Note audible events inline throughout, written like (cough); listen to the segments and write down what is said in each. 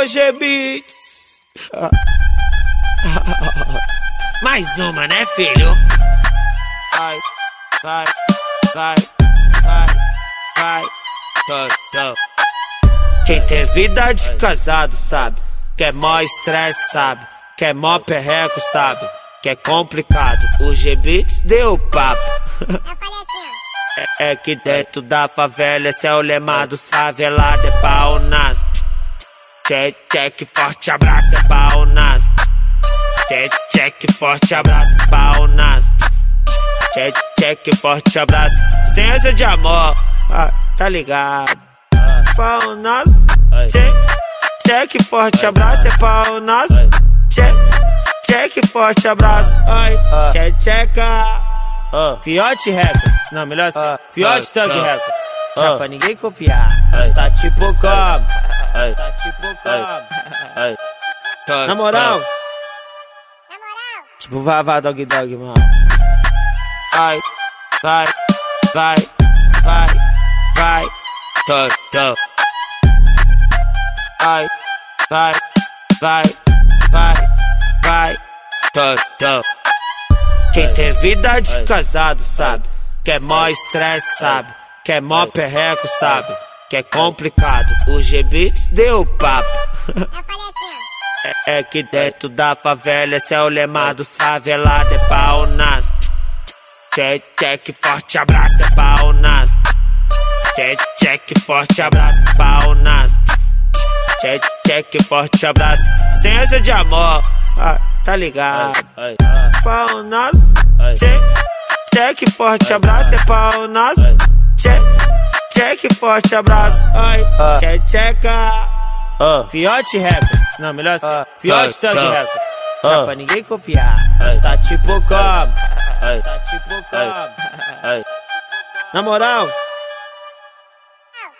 Hoje Beats. (laughs) Mais uma, né, filho? Vai, vai, vai, vai, vai. Tô, tô. Quem tem vida de casado sabe. Que é mó estresse, sabe. Que é mó perreco, sabe. Que é complicado. O G-Beats deu papo. Assim, (laughs) É, é que dentro da favela esse é o lema dos favelados, é pau nas. Check, check, forte abraço, é pau nas. Check, check, forte abraço, pau nas. Check, check, forte abraço. Ciência de amor, ah, tá ligado? Pau nas. Check, check, forte abraço, é pau nas. Check, check, forte abraço. Ai, check, checa. Fiote Records. Não, melhor assim. Ah, Fiote ah, Thug ah. Records. Já Ah. pra ninguém copiar. Ai. Tá tipo como? Ai. Tá tipo como? Ai. Na moral, na moral, tipo Vavá Dog Dog, mano. Vai, vai, vai, vai, vai. Tô, tô. Vai, vai, vai, vai, vai. Tô, tô. Quem tem vida de casado sabe. Que é mó estresse, sabe. Que é mó perreco, sabe. Que é complicado. O G-Beats deu papo. assim, É, é que dentro da favela esse é o lema dos favelados, é pau nas. Check, check, forte abraço, é pau nas. Check, check, forte abraço, pau nas. Check, check, forte abraço. Ciência de amor, ah, tá ligado? Ai. Pau nas. Check, check, forte abraço, é pau nas. Check, check, forte abraço. Ai, Ah. check, checa. Ah. Fiote Records. Não, melhor assim. Ah, Fiote Thug. Records. Já Ah. pra ninguém copiar. Ai. Tá tipo como? Ai. Tá tipo como? Ai. Na moral.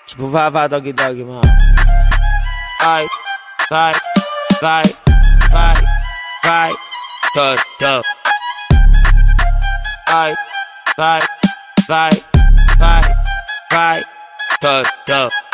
Tipo Vavá Dog Dog, mano. Vai, vai, vai, vai, vai. Tô, tô. Vai, vai, vai, vai, vai. Tô, tô.